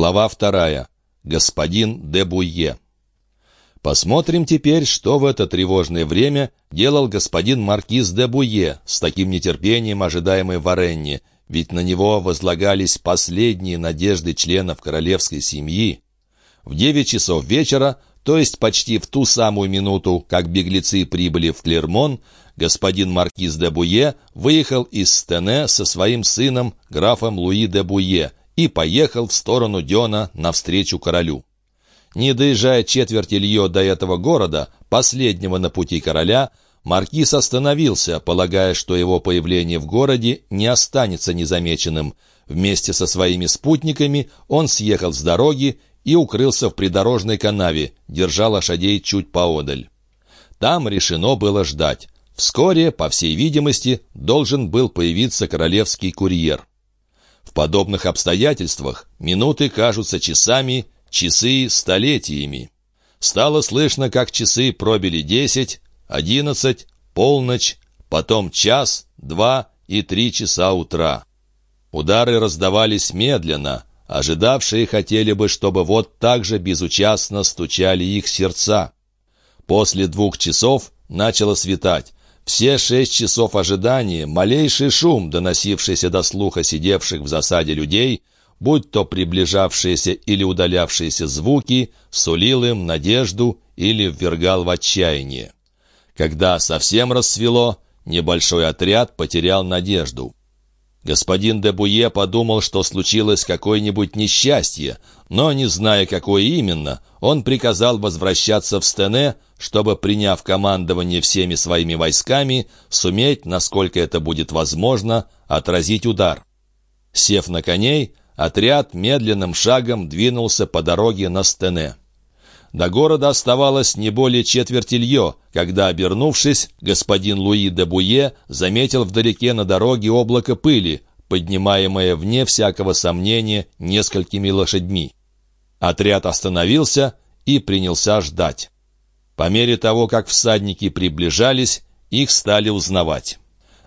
Глава вторая. Господин де Буйе. Посмотрим теперь, что в это тревожное время делал господин маркиз де Буе с таким нетерпением ожидаемой Варенне, ведь на него возлагались последние надежды членов королевской семьи. В девять часов вечера, то есть почти в ту самую минуту, как беглецы прибыли в Клермон, господин маркиз де Буе выехал из Стене со своим сыном, графом Луи де Буе, и поехал в сторону Дёна навстречу королю. Не доезжая четверти Льё до этого города, последнего на пути короля, маркиз остановился, полагая, что его появление в городе не останется незамеченным. Вместе со своими спутниками он съехал с дороги и укрылся в придорожной канаве, держа лошадей чуть поодаль. Там решено было ждать. Вскоре, по всей видимости, должен был появиться королевский курьер. В подобных обстоятельствах минуты кажутся часами, часы столетиями. Стало слышно, как часы пробили десять, одиннадцать, полночь, потом час, два и три часа утра. Удары раздавались медленно, ожидавшие хотели бы, чтобы вот так же безучастно стучали их сердца. После двух часов начало светать. Все шесть часов ожидания, малейший шум, доносившийся до слуха сидевших в засаде людей, будь то приближавшиеся или удалявшиеся звуки, сулил им надежду или ввергал в отчаяние. Когда совсем рассвело, небольшой отряд потерял надежду. Господин де Буе подумал, что случилось какое-нибудь несчастье, но, не зная, какое именно, он приказал возвращаться в Стене, чтобы, приняв командование всеми своими войсками, суметь, насколько это будет возможно, отразить удар. Сев на коней, Отряд медленным шагом двинулся по дороге на Стене. До города оставалось не более четверти лье, когда, обернувшись, господин Луи де Буе заметил вдалеке на дороге облако пыли, поднимаемое, вне всякого сомнения, несколькими лошадьми. Отряд остановился и принялся ждать. По мере того, как всадники приближались, их стали узнавать.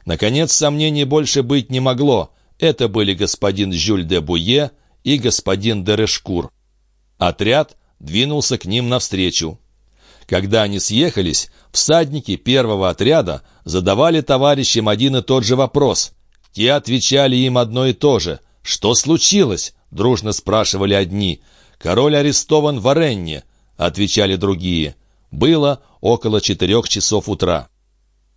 Наконец, сомнений больше быть не могло. Это были господин Жюль де Буе и господин де Решкур. Отряд двинулся к ним навстречу. Когда они съехались, всадники первого отряда задавали товарищам один и тот же вопрос. Те отвечали им одно и то же. «Что случилось?» — дружно спрашивали одни. «Король арестован в Оренне», — отвечали другие. Было около четырех часов утра.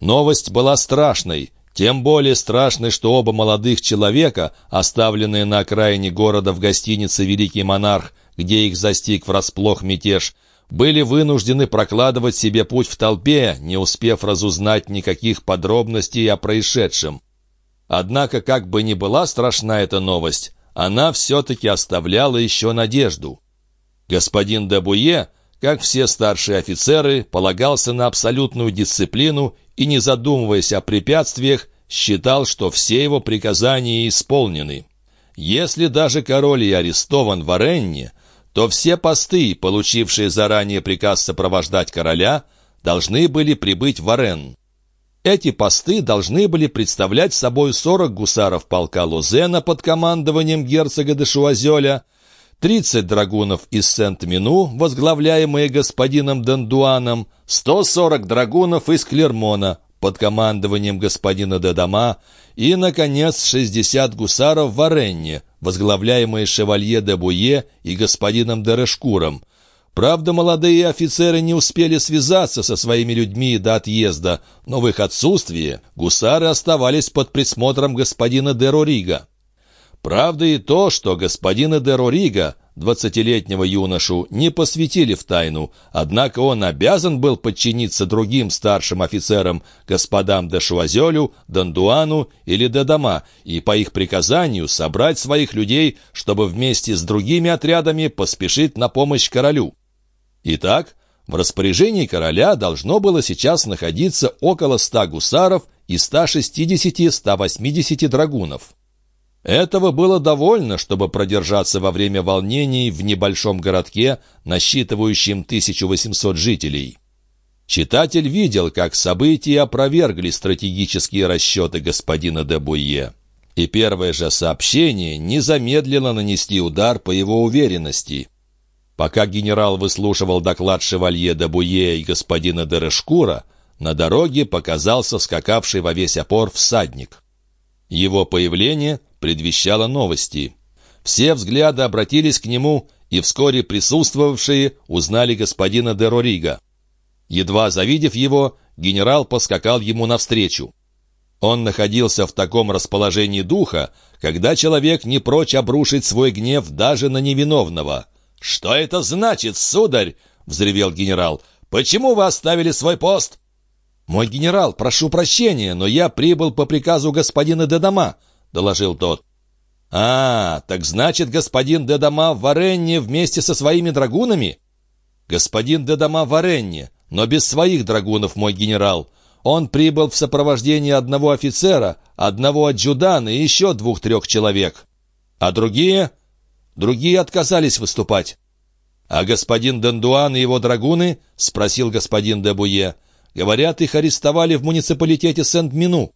Новость была страшной. Тем более страшно, что оба молодых человека, оставленные на окраине города в гостинице «Великий монарх», где их застиг врасплох мятеж, были вынуждены прокладывать себе путь в толпе, не успев разузнать никаких подробностей о происшедшем. Однако, как бы ни была страшна эта новость, она все-таки оставляла еще надежду. Господин Дебуе, как все старшие офицеры, полагался на абсолютную дисциплину и, не задумываясь о препятствиях, считал, что все его приказания исполнены. Если даже король и арестован в Оренне, то все посты, получившие заранее приказ сопровождать короля, должны были прибыть в Орен. Эти посты должны были представлять собой 40 гусаров полка Лузена под командованием герцога де Шуазеля, 30 драгунов из Сент-Мину, возглавляемые господином Дандуаном, 140 драгунов из Клермона под командованием господина Дедама и, наконец, 60 гусаров в Оренне, возглавляемые шевалье де Буе и господином Дерешкуром. Правда, молодые офицеры не успели связаться со своими людьми до отъезда, но в их отсутствие гусары оставались под присмотром господина де Рорига. Правда и то, что господина де Рорига, двадцатилетнего юношу, не посвятили в тайну, однако он обязан был подчиниться другим старшим офицерам, господам де Шуазелю, Дандуану или де Дома, и по их приказанию собрать своих людей, чтобы вместе с другими отрядами поспешить на помощь королю. Итак, в распоряжении короля должно было сейчас находиться около ста гусаров и 160-180 драгунов. Этого было довольно, чтобы продержаться во время волнений в небольшом городке, насчитывающем 1800 жителей. Читатель видел, как события опровергли стратегические расчеты господина де Буе. И первое же сообщение не замедлило нанести удар по его уверенности. Пока генерал выслушивал доклад шевалье де Буе и господина Дерешкура, на дороге показался скакавший во весь опор всадник. Его появление предвещало новости. Все взгляды обратились к нему, и вскоре присутствовавшие узнали господина де Рорига. Едва завидев его, генерал поскакал ему навстречу. Он находился в таком расположении духа, когда человек не прочь обрушить свой гнев даже на невиновного. «Что это значит, сударь?» — взревел генерал. «Почему вы оставили свой пост?» «Мой генерал, прошу прощения, но я прибыл по приказу господина Дедама», — доложил тот. «А, так значит, господин Дедама в Варенне вместе со своими драгунами?» «Господин Дедама в Варенне, но без своих драгунов, мой генерал. Он прибыл в сопровождении одного офицера, одного адъютана и еще двух-трех человек. А другие? Другие отказались выступать. «А господин Дендуан и его драгуны?» — спросил господин Дебуе. «Говорят, их арестовали в муниципалитете Сент-Мину».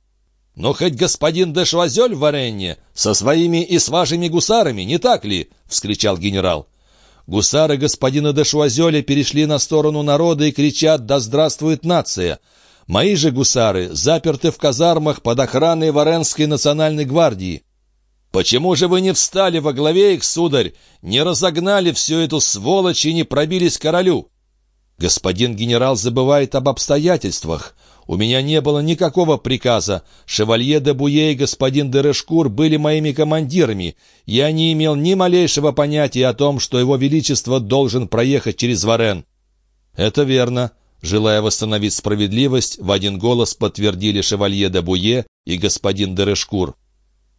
«Но хоть господин де Швазель в Варенне со своими и с вашими гусарами, не так ли?» — вскричал генерал. Гусары господина де Швазеля перешли на сторону народа и кричат «Да здравствует нация!» Мои же гусары заперты в казармах под охраной Варенской национальной гвардии. Почему же вы не встали во главе их, сударь, не разогнали всю эту сволочь и не пробились королю? Господин генерал забывает об обстоятельствах. У меня не было никакого приказа. Шевалье де Буе и господин де Решкур были моими командирами. Я не имел ни малейшего понятия о том, что его величество должен проехать через Варен. Это верно. Желая восстановить справедливость, в один голос подтвердили шевалье де Буе и господин Дерешкур.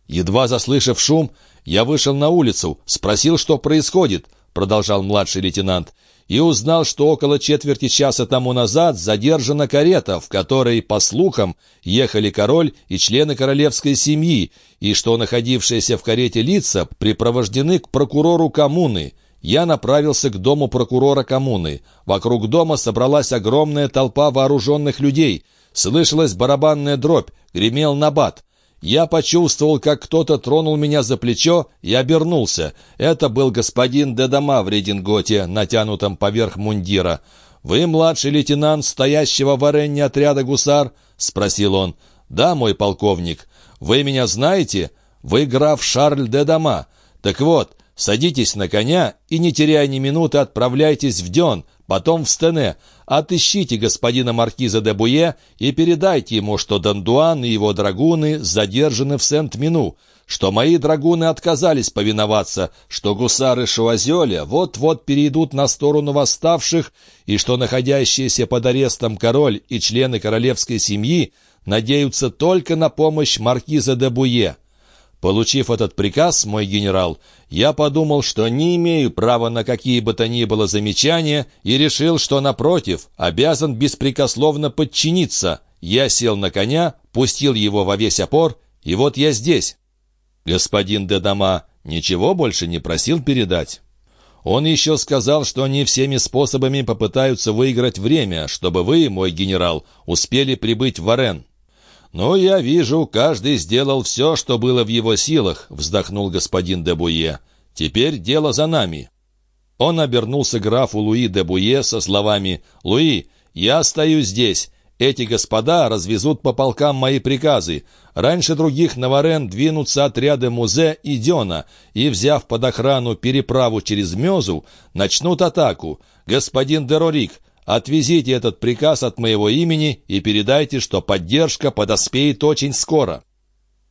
Едва заслышав шум, я вышел на улицу, спросил, что происходит, продолжал младший лейтенант, и узнал, что около четверти часа тому назад задержана карета, в которой, по слухам, ехали король и члены королевской семьи, и что находившиеся в карете лица припровождены к прокурору коммуны я направился к дому прокурора коммуны. Вокруг дома собралась огромная толпа вооруженных людей. Слышалась барабанная дробь, гремел набат. Я почувствовал, как кто-то тронул меня за плечо и обернулся. Это был господин Дедама в рединготе, натянутом поверх мундира. «Вы младший лейтенант стоящего в арене отряда гусар?» — спросил он. «Да, мой полковник. Вы меня знаете? Вы граф Шарль Дедама. Так вот, Садитесь на коня и, не теряя ни минуты, отправляйтесь в Дён, потом в Стене. Отыщите господина маркиза де Буе и передайте ему, что Дандуан и его драгуны задержаны в Сент-Мину, что мои драгуны отказались повиноваться, что гусары Шуазеля вот-вот перейдут на сторону восставших, и что находящиеся под арестом король и члены королевской семьи надеются только на помощь маркиза де Буе. Получив этот приказ, мой генерал, я подумал, что не имею права на какие бы то ни было замечания и решил, что, напротив, обязан беспрекословно подчиниться. Я сел на коня, пустил его во весь опор, и вот я здесь. Господин Дедама ничего больше не просил передать. Он еще сказал, что они всеми способами попытаются выиграть время, чтобы вы, мой генерал, успели прибыть в Варен. «Ну, я вижу, каждый сделал все, что было в его силах», — вздохнул господин де Буе. «Теперь дело за нами». Он обернулся графу Луи де Буе со словами «Луи, я стою здесь. Эти господа развезут по полкам мои приказы. Раньше других на Варен двинутся отряды Музе и Дёна, и, взяв под охрану переправу через Мезу, начнут атаку. Господин Дерорик, Отвезите этот приказ от моего имени и передайте, что поддержка подоспеет очень скоро».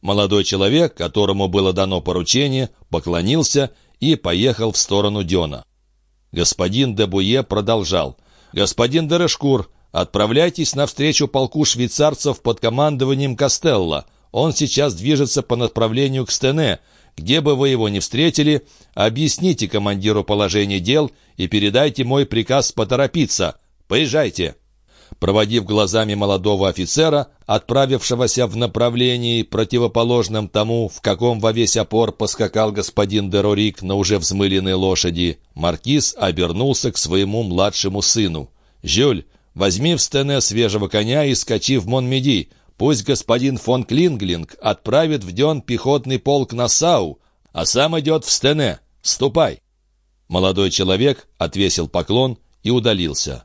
Молодой человек, которому было дано поручение, поклонился и поехал в сторону Дёна. Господин Дебуе продолжал. «Господин Дерешкур, отправляйтесь навстречу полку швейцарцев под командованием Костелла. Он сейчас движется по направлению к Стене. Где бы вы его ни встретили, объясните командиру положение дел и передайте мой приказ поторопиться. Поезжайте!» Проводив глазами молодого офицера, отправившегося в направлении, противоположном тому, в каком во весь опор поскакал господин Дерорик на уже взмыленной лошади, маркиз обернулся к своему младшему сыну. «Жюль, возьми в стене свежего коня и скачи в Монмеди. Пусть господин фон Клинглинг отправит в Ден пехотный полк на Сау, а сам идет в Стене. Ступай!» Молодой человек отвесил поклон и удалился.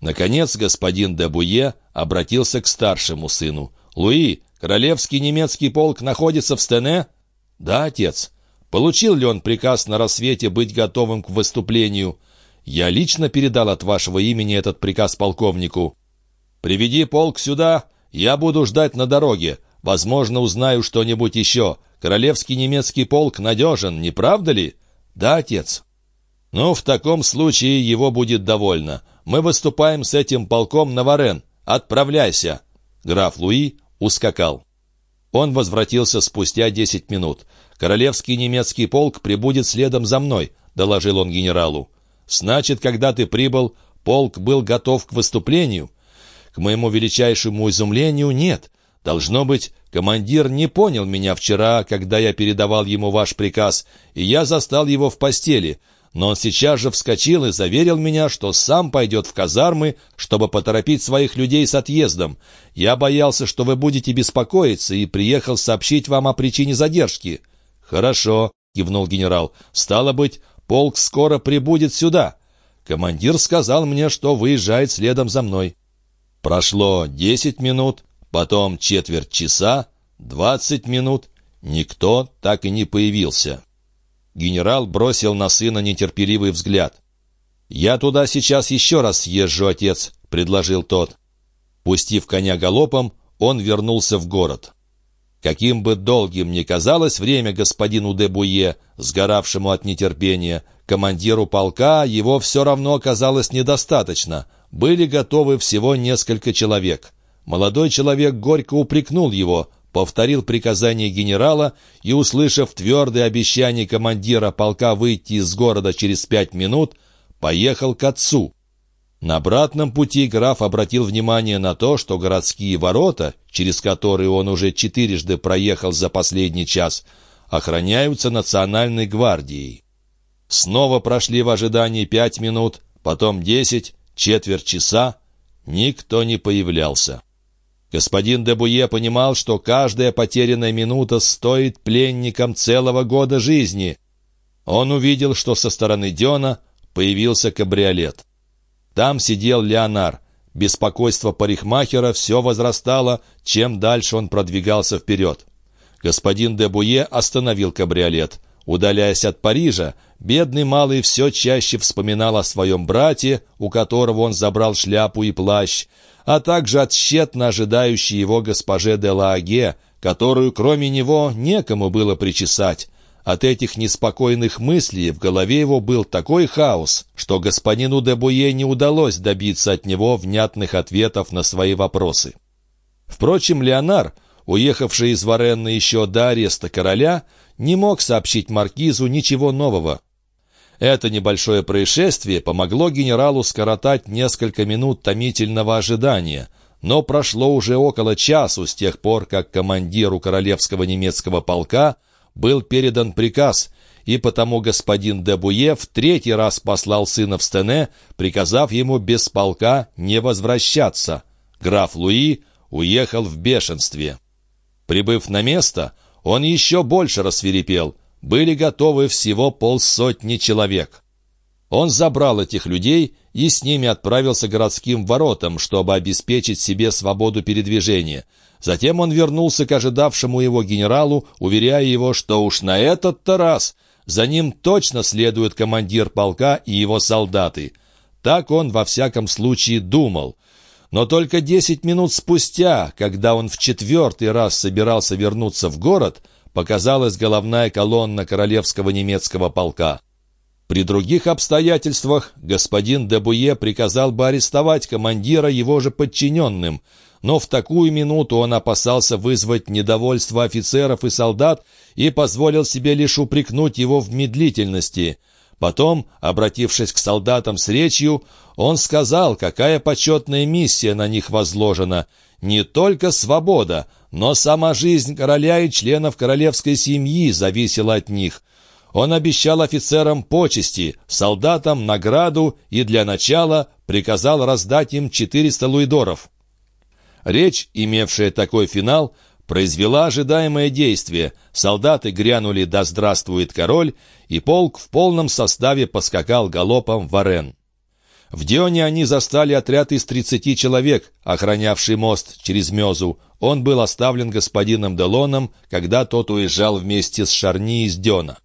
Наконец господин де Буе обратился к старшему сыну. «Луи, королевский немецкий полк находится в Стене?» «Да, отец». «Получил ли он приказ на рассвете быть готовым к выступлению?» «Я лично передал от вашего имени этот приказ полковнику». «Приведи полк сюда, я буду ждать на дороге. Возможно, узнаю что-нибудь еще. Королевский немецкий полк надежен, не правда ли?» «Да, отец». «Ну, в таком случае его будет довольно. Мы выступаем с этим полком на Варен. Отправляйся!» Граф Луи ускакал. Он возвратился спустя десять минут. «Королевский немецкий полк прибудет следом за мной», — доложил он генералу. «Значит, когда ты прибыл, полк был готов к выступлению?» «К моему величайшему изумлению, нет. Должно быть, командир не понял меня вчера, когда я передавал ему ваш приказ, и я застал его в постели но он сейчас же вскочил и заверил меня, что сам пойдет в казармы, чтобы поторопить своих людей с отъездом. Я боялся, что вы будете беспокоиться, и приехал сообщить вам о причине задержки». «Хорошо», — кивнул генерал. «Стало быть, полк скоро прибудет сюда. Командир сказал мне, что выезжает следом за мной». Прошло десять минут, потом четверть часа, двадцать минут. Никто так и не появился. Генерал бросил на сына нетерпеливый взгляд. «Я туда сейчас еще раз съезжу, отец», — предложил тот. Пустив коня галопом, он вернулся в город. Каким бы долгим ни казалось время господину де Буе, сгоравшему от нетерпения, командиру полка его все равно оказалось недостаточно. Были готовы всего несколько человек. Молодой человек горько упрекнул его, повторил приказание генерала и, услышав твердое обещание командира полка выйти из города через пять минут, поехал к отцу. На обратном пути граф обратил внимание на то, что городские ворота, через которые он уже четырежды проехал за последний час, охраняются национальной гвардией. Снова прошли в ожидании пять минут, потом десять, четверть часа. Никто не появлялся. Господин де Буе понимал, что каждая потерянная минута стоит пленникам целого года жизни. Он увидел, что со стороны Дена появился кабриолет. Там сидел Леонар. Беспокойство парикмахера все возрастало, чем дальше он продвигался вперед. Господин де Буе остановил кабриолет. Удаляясь от Парижа, бедный малый все чаще вспоминал о своем брате, у которого он забрал шляпу и плащ, а также от тщетно ожидающей его госпоже де Лаге, которую кроме него некому было причесать. От этих неспокойных мыслей в голове его был такой хаос, что господину де Буе не удалось добиться от него внятных ответов на свои вопросы. Впрочем, Леонар, уехавший из Варенны еще до ареста короля, не мог сообщить маркизу ничего нового. Это небольшое происшествие помогло генералу скоротать несколько минут томительного ожидания, но прошло уже около часу с тех пор, как командиру королевского немецкого полка был передан приказ, и потому господин де Буе в третий раз послал сына в Стене, приказав ему без полка не возвращаться. Граф Луи уехал в бешенстве. Прибыв на место, он еще больше рассверепел — были готовы всего полсотни человек. Он забрал этих людей и с ними отправился городским воротам, чтобы обеспечить себе свободу передвижения. Затем он вернулся к ожидавшему его генералу, уверяя его, что уж на этот-то раз за ним точно следует командир полка и его солдаты. Так он во всяком случае думал. Но только десять минут спустя, когда он в четвертый раз собирался вернуться в город, показалась головная колонна королевского немецкого полка. При других обстоятельствах господин Дебуе приказал бы арестовать командира его же подчиненным, но в такую минуту он опасался вызвать недовольство офицеров и солдат и позволил себе лишь упрекнуть его в медлительности. Потом, обратившись к солдатам с речью, он сказал, какая почетная миссия на них возложена. Не только свобода, но сама жизнь короля и членов королевской семьи зависела от них. Он обещал офицерам почести, солдатам награду и для начала приказал раздать им 400 луидоров. Речь, имевшая такой финал, произвела ожидаемое действие. Солдаты грянули «Да здравствует король!» и полк в полном составе поскакал галопом в Арен. В Дионе они застали отряд из тридцати человек, охранявший мост через Мезу. Он был оставлен господином Делоном, когда тот уезжал вместе с Шарни из Диона.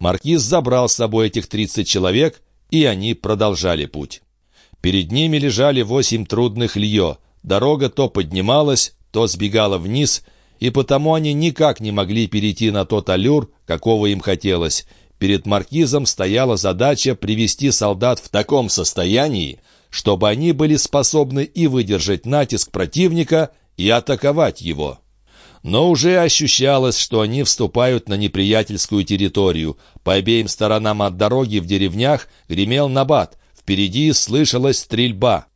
Маркиз забрал с собой этих тридцать человек, и они продолжали путь. Перед ними лежали восемь трудных лье. Дорога то поднималась, то сбегала вниз, и потому они никак не могли перейти на тот аллюр, какого им хотелось. Перед маркизом стояла задача привести солдат в таком состоянии, чтобы они были способны и выдержать натиск противника, и атаковать его. Но уже ощущалось, что они вступают на неприятельскую территорию. По обеим сторонам от дороги в деревнях гремел набат, впереди слышалась стрельба.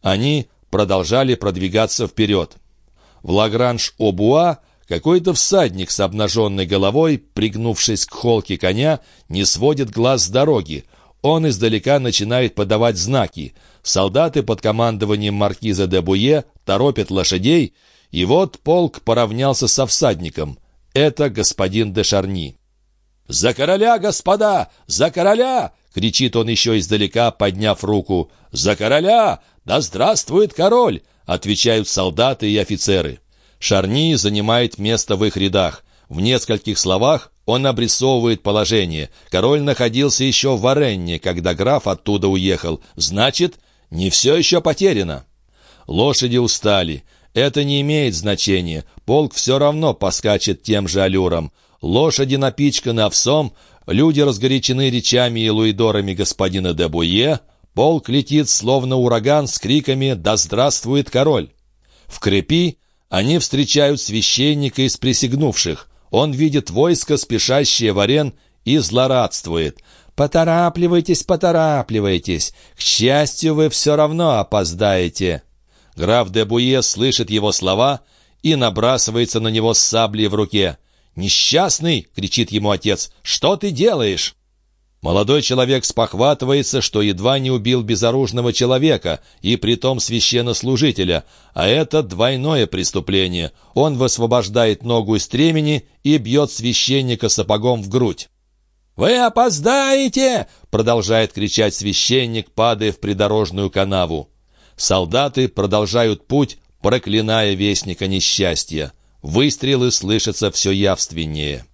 Они продолжали продвигаться вперед. В Лагранж-Обуа какой-то всадник с обнаженной головой, пригнувшись к холке коня, не сводит глаз с дороги. Он издалека начинает подавать знаки. Солдаты под командованием маркиза де Буе торопят лошадей, и вот полк поравнялся со всадником. Это господин де Шарни. «За короля, господа! За короля!» — кричит он еще издалека, подняв руку. «За короля! Да здравствует король!» — отвечают солдаты и офицеры. Шарни занимает место в их рядах. В нескольких словах он обрисовывает положение. Король находился еще в Варенне, когда граф оттуда уехал. Значит, не все еще потеряно. Лошади устали. Это не имеет значения. Полк все равно поскачет тем же аллюром. Лошади напичканы овсом, люди разгорячены речами и луидорами господина де Буе. Полк летит, словно ураган, с криками «Да здравствует король!». В крепи они встречают священника из присягнувших. Он видит войско, спешащее в арен, и злорадствует. «Поторапливайтесь, поторапливайтесь! К счастью, вы все равно опоздаете!» Граф де Буе слышит его слова и набрасывается на него с саблей в руке. «Несчастный!» — кричит ему отец. «Что ты делаешь?» Молодой человек спохватывается, что едва не убил безоружного человека, и притом священнослужителя, а это двойное преступление. Он высвобождает ногу из стремени и бьет священника сапогом в грудь. «Вы опоздаете!» — продолжает кричать священник, падая в придорожную канаву. Солдаты продолжают путь, проклиная вестника несчастья. Выстрелы слышатся все явственнее.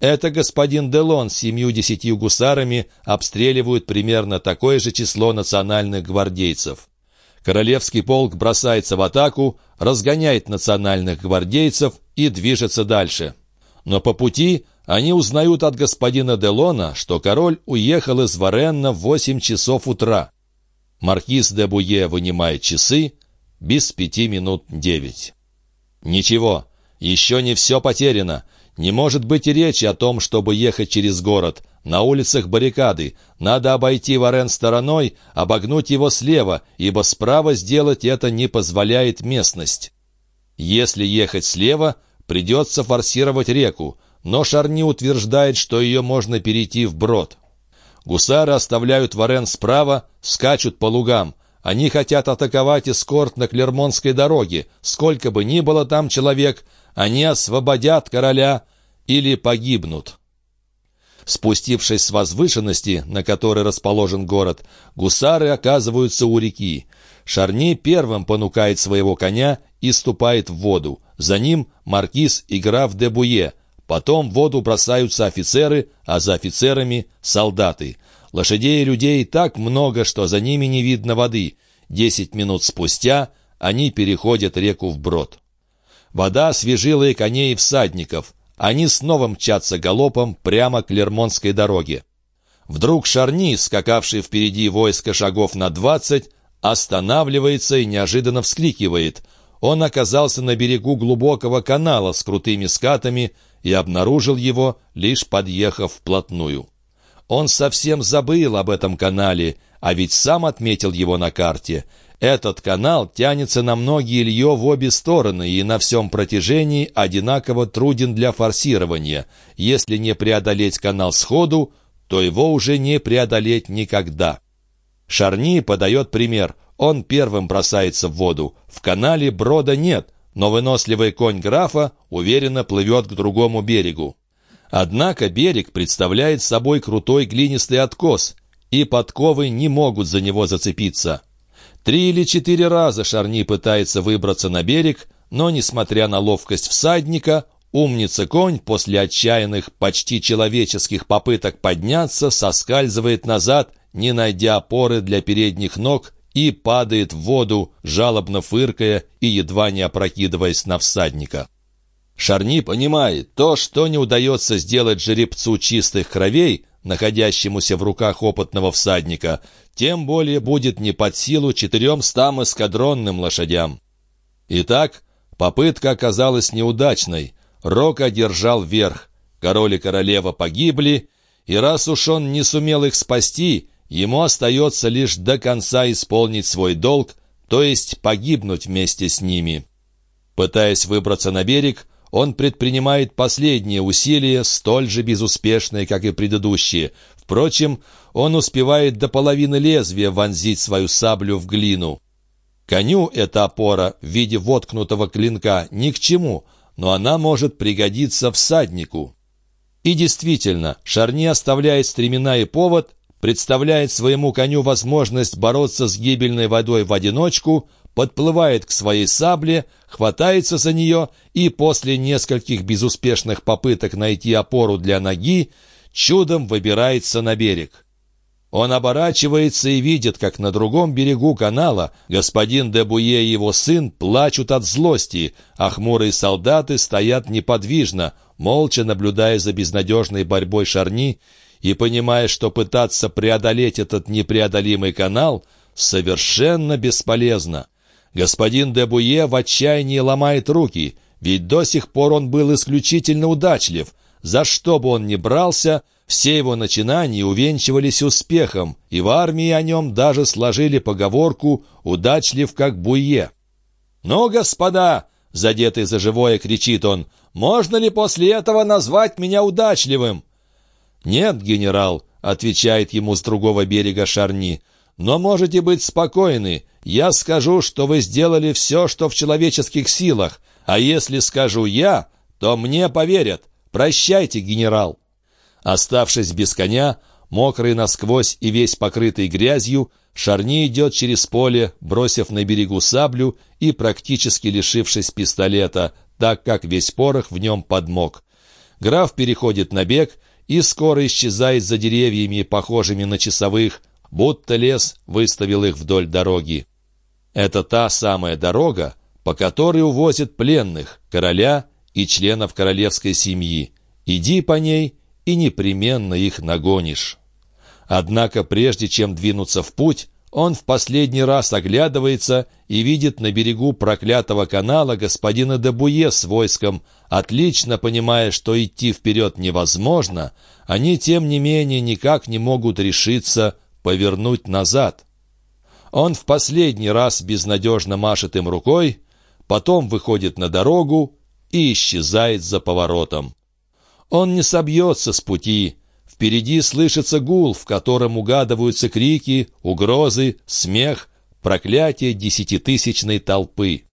Это господин Делон с семью-десятью гусарами обстреливают примерно такое же число национальных гвардейцев. Королевский полк бросается в атаку, разгоняет национальных гвардейцев и движется дальше. Но по пути они узнают от господина Делона, что король уехал из Варенна в восемь часов утра. Маркиз де Буе вынимает часы без пяти минут девять. Ничего, еще не все потеряно. Не может быть и речи о том, чтобы ехать через город. На улицах баррикады. Надо обойти Варен стороной, обогнуть его слева, ибо справа сделать это не позволяет местность. Если ехать слева, придется форсировать реку, но Шарни утверждает, что ее можно перейти вброд. Гусары оставляют Варен справа, скачут по лугам. Они хотят атаковать эскорт на Клермонской дороге. Сколько бы ни было там человек, они освободят короля или погибнут. Спустившись с возвышенности, на которой расположен город, гусары оказываются у реки. Шарни первым понукает своего коня и ступает в воду. За ним маркиз и граф де Буе. Потом в воду бросаются офицеры, а за офицерами — солдаты. Лошадей и людей так много, что за ними не видно воды. Десять минут спустя они переходят реку вброд. Вода освежила и коней, и всадников. Они снова мчатся галопом прямо к Лермонской дороге. Вдруг Шарни, скакавший впереди войска шагов на двадцать, останавливается и неожиданно вскрикивает. Он оказался на берегу глубокого канала с крутыми скатами и обнаружил его, лишь подъехав вплотную. Он совсем забыл об этом канале, а ведь сам отметил его на карте — этот канал тянется на многие лье в обе стороны и на всем протяжении одинаково труден для форсирования. Если не преодолеть канал сходу, то его уже не преодолеть никогда. Шарни подает пример. он первым бросается в воду. В канале брода нет, но выносливый конь графа уверенно плывет к другому берегу. Однако берег представляет собой крутой глинистый откос, и подковы не могут за него зацепиться. Три или четыре раза Шарни пытается выбраться на берег, но, несмотря на ловкость всадника, умница-конь после отчаянных, почти человеческих попыток подняться соскальзывает назад, не найдя опоры для передних ног, и падает в воду, жалобно фыркая и едва не опрокидываясь на всадника. Шарни понимает, то, что не удается сделать жеребцу чистых кровей, находящемуся в руках опытного всадника, тем более будет не под силу четыремстам эскадронным лошадям. Итак, попытка оказалась неудачной. Рок одержал верх. Король и королева погибли, и раз уж он не сумел их спасти, ему остается лишь до конца исполнить свой долг, то есть погибнуть вместе с ними. Пытаясь выбраться на берег, он предпринимает последние усилия, столь же безуспешные, как и предыдущие. Впрочем, он успевает до половины лезвия вонзить свою саблю в глину. Коню эта опора в виде воткнутого клинка ни к чему, но она может пригодиться всаднику. И действительно, Шарни оставляет стремена и повод, представляет своему коню возможность бороться с гибельной водой в одиночку, подплывает к своей сабле, хватается за нее и после нескольких безуспешных попыток найти опору для ноги, чудом выбирается на берег. Он оборачивается и видит, как на другом берегу канала господин Дебуе и его сын плачут от злости, а хмурые солдаты стоят неподвижно, молча наблюдая за безнадежной борьбой Шарни и понимая, что пытаться преодолеть этот непреодолимый канал совершенно бесполезно. Господин де Буе в отчаянии ломает руки, ведь до сих пор он был исключительно удачлив. За что бы он ни брался, все его начинания увенчивались успехом, и в армии о нем даже сложили поговорку «удачлив как Буе». «Ну, господа!» — задетый за живое кричит он. «Можно ли после этого назвать меня удачливым?» «Нет, генерал», — отвечает ему с другого берега Шарни, — но можете быть спокойны. Я скажу, что вы сделали все, что в человеческих силах. А если скажу я, то мне поверят. Прощайте, генерал». Оставшись без коня, мокрый насквозь и весь покрытый грязью, Шарни идет через поле, бросив на берегу саблю и практически лишившись пистолета, так как весь порох в нем подмок. Граф переходит на бег и скоро исчезает за деревьями, похожими на часовых, будто лес выставил их вдоль дороги. Это та самая дорога, по которой увозят пленных, короля и членов королевской семьи. Иди по ней, и непременно их нагонишь. Однако прежде чем двинуться в путь, он в последний раз оглядывается и видит на берегу проклятого канала господина Дебуе с войском, отлично понимая, что идти вперед невозможно, они, тем не менее, никак не могут решиться повернуть назад. Он в последний раз безнадежно машет им рукой, потом выходит на дорогу и исчезает за поворотом. Он не собьется с пути. Впереди слышится гул, в котором угадываются крики, угрозы, смех, проклятие десятитысячной толпы.